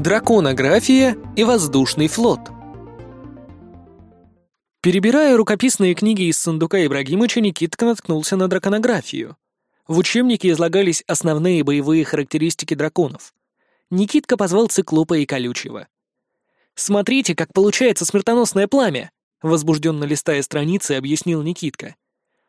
Драконография и воздушный флот. Перебирая рукописные книги из сундука Ибрагимыча, Никитка наткнулся на драконографию. В учебнике излагались основные боевые характеристики драконов. Никитка позвал циклопа и колючего. «Смотрите, как получается смертоносное пламя!» Возбужденно листая страницы, объяснил Никитка.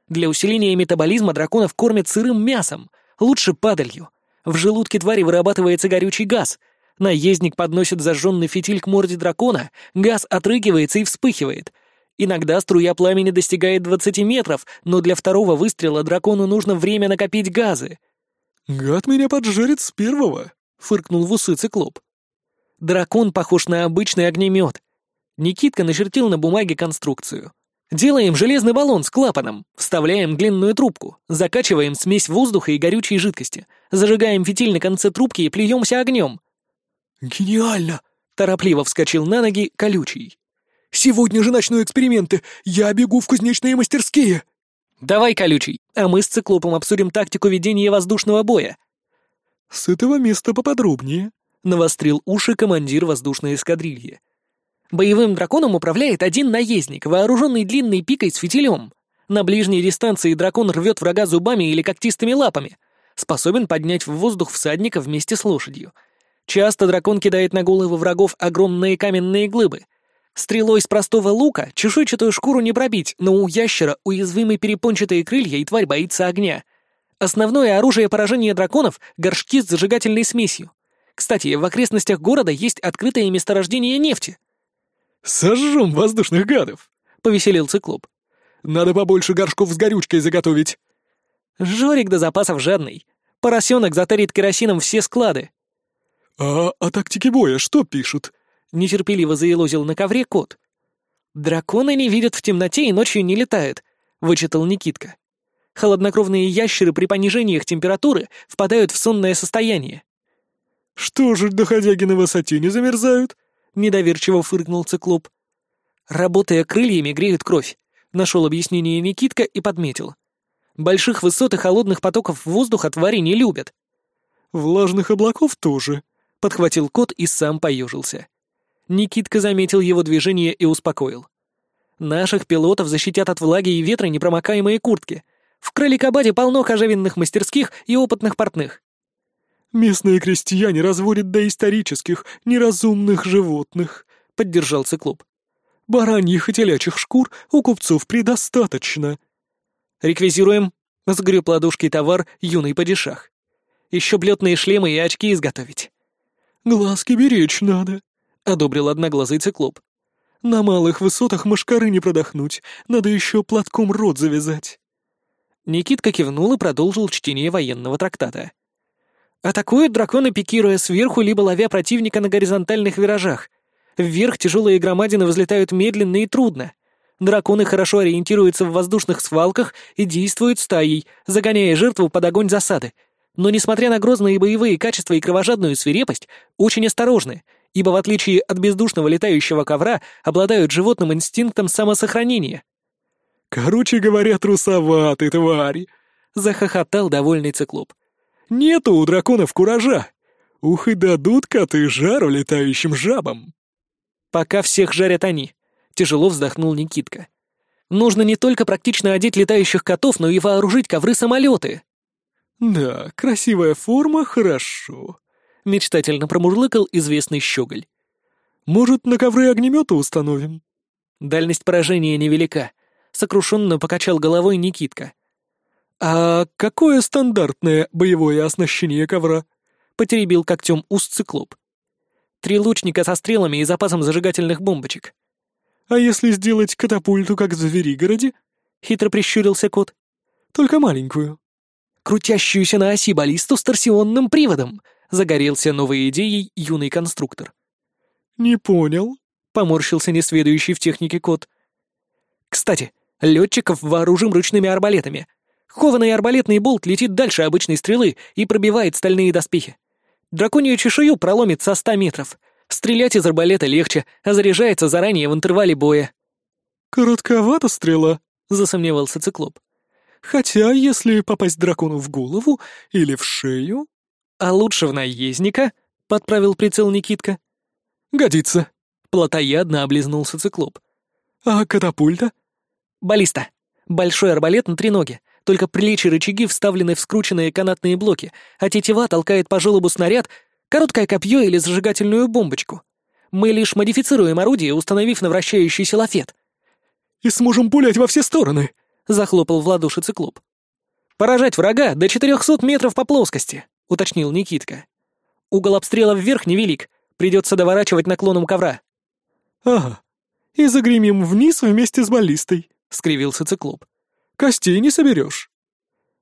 «Для усиления метаболизма драконов кормят сырым мясом, лучше падалью. В желудке твари вырабатывается горючий газ. Наездник подносит зажженный фитиль к морде дракона, газ отрыгивается и вспыхивает. Иногда струя пламени достигает 20 метров, но для второго выстрела дракону нужно время накопить газы. «Гад меня поджарит с первого», — фыркнул в усы циклоп. Дракон похож на обычный огнемет. Никитка начертил на бумаге конструкцию. Делаем железный баллон с клапаном, вставляем длинную трубку, закачиваем смесь воздуха и горючей жидкости, зажигаем фитиль на конце трубки и плюемся огнем. «Гениально!» — торопливо вскочил на ноги колючий. «Сегодня же начну эксперименты! Я бегу в кузнечные мастерские!» «Давай, колючий, а мы с циклопом обсудим тактику ведения воздушного боя». «С этого места поподробнее», — навострил уши командир воздушной эскадрильи. Боевым драконом управляет один наездник, вооруженный длинной пикой с фитилем. На ближней дистанции дракон рвет врага зубами или когтистыми лапами. Способен поднять в воздух всадника вместе с лошадью. Часто дракон кидает на головы врагов огромные каменные глыбы. Стрелой с простого лука чешуйчатую шкуру не пробить, но у ящера уязвимы перепончатые крылья, и тварь боится огня. Основное оружие поражения драконов — горшки с зажигательной смесью. Кстати, в окрестностях города есть открытое месторождение нефти — «Сожжем воздушных гадов!» — повеселил циклоп. «Надо побольше горшков с горючкой заготовить». «Жорик до запасов жадный. Поросенок затарит керосином все склады». «А о тактике боя что пишут?» — нетерпеливо заелозил на ковре кот. «Драконы не видят в темноте и ночью не летают», — вычитал Никитка. «Холоднокровные ящеры при понижениях температуры впадают в сонное состояние». «Что же доходяги на высоте не замерзают?» — недоверчиво фыркнул циклоп. «Работая крыльями, греют кровь», — нашел объяснение Никитка и подметил. «Больших высот и холодных потоков воздуха твари не любят». «Влажных облаков тоже», — подхватил кот и сам поежился. Никитка заметил его движение и успокоил. «Наших пилотов защитят от влаги и ветра непромокаемые куртки. В Кроликабаде полно кожевенных мастерских и опытных портных. «Местные крестьяне разводят доисторических, неразумных животных», — поддержал циклоп. «Бараньих и телячьих шкур у купцов предостаточно». «Реквизируем», — сгреб ладушки товар юный падишах. «Еще блетные шлемы и очки изготовить». «Глазки беречь надо», — одобрил одноглазый циклоп. «На малых высотах мошкары не продохнуть, надо еще платком рот завязать». Никитка кивнул и продолжил чтение военного трактата. Атакуют драконы, пикируя сверху, либо ловя противника на горизонтальных виражах. Вверх тяжелые громадины взлетают медленно и трудно. Драконы хорошо ориентируются в воздушных свалках и действуют стаей, загоняя жертву под огонь засады. Но, несмотря на грозные боевые качества и кровожадную свирепость, очень осторожны, ибо, в отличие от бездушного летающего ковра, обладают животным инстинктом самосохранения. «Короче говоря, трусоваты твари!» — захохотал довольный циклоп. Нету у драконов куража. Ух и дадут коты жару летающим жабам. Пока всех жарят они. Тяжело вздохнул Никитка. Нужно не только практично одеть летающих котов, но и вооружить ковры-самолеты. Да, красивая форма, хорошо. Мечтательно промурлыкал известный щеголь. Может, на ковры огнеметы установим? Дальность поражения невелика. Сокрушенно покачал головой Никитка. «А какое стандартное боевое оснащение ковра?» — потеребил когтем уст циклоп. «Три лучника со стрелами и запасом зажигательных бомбочек». «А если сделать катапульту, как в Зверигороде?» — хитро прищурился кот. «Только маленькую». «Крутящуюся на оси баллисту с торсионным приводом», — загорелся новой идеей юный конструктор. «Не понял», — поморщился несведущий в технике кот. «Кстати, летчиков вооружим ручными арбалетами», Кованый арбалетный болт летит дальше обычной стрелы и пробивает стальные доспехи. Драконью чешую проломит со ста метров. Стрелять из арбалета легче, а заряжается заранее в интервале боя. «Коротковата стрела», — засомневался циклоп. «Хотя, если попасть дракону в голову или в шею...» «А лучше в наездника», — подправил прицел Никитка. «Годится». Плотоядно облизнулся циклоп. «А катапульта?» «Баллиста. Большой арбалет на треноге. Только плечи рычаги вставлены в скрученные канатные блоки, а тетива толкает по желобу снаряд, короткое копье или зажигательную бомбочку. Мы лишь модифицируем орудие, установив на вращающийся лафет». «И сможем пулять во все стороны», — захлопал в ладоши циклоп. «Поражать врага до 400 метров по плоскости», — уточнил Никитка. «Угол обстрела вверх невелик, придется доворачивать наклоном ковра». «Ага. И загремим вниз вместе с баллистой», — скривился циклоп. «Костей не соберешь».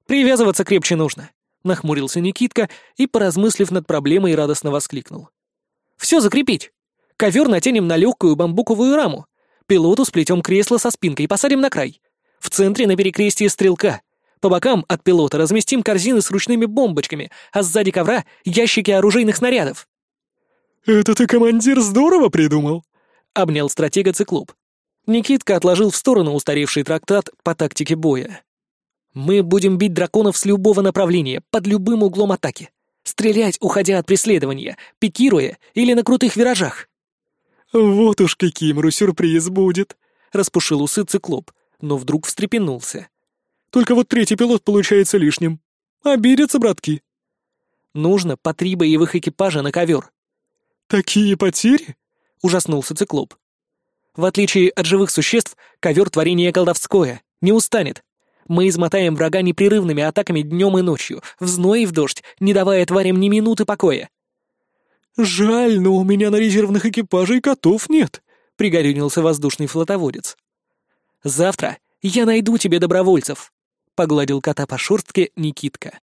«Привязываться крепче нужно», — нахмурился Никитка и, поразмыслив над проблемой, радостно воскликнул. «Все закрепить. Ковер натянем на легкую бамбуковую раму. Пилоту сплетем кресло со спинкой и посадим на край. В центре на перекрестие стрелка. По бокам от пилота разместим корзины с ручными бомбочками, а сзади ковра — ящики оружейных снарядов». «Это ты, командир, здорово придумал!» — обнял стратега циклоп. Никитка отложил в сторону устаревший трактат по тактике боя. «Мы будем бить драконов с любого направления, под любым углом атаки. Стрелять, уходя от преследования, пикируя или на крутых виражах». «Вот уж Кикимору сюрприз будет», — распушил усы циклоп, но вдруг встрепенулся. «Только вот третий пилот получается лишним. Обидятся, братки». «Нужно по три боевых экипажа на ковер». «Такие потери?» — ужаснулся циклоп. «В отличие от живых существ, ковер творение колдовское, не устанет. Мы измотаем врага непрерывными атаками днем и ночью, в зной и в дождь, не давая тварям ни минуты покоя». «Жаль, но у меня на резервных экипажей котов нет», — пригорюнился воздушный флотоводец. «Завтра я найду тебе добровольцев», — погладил кота по шерстке Никитка.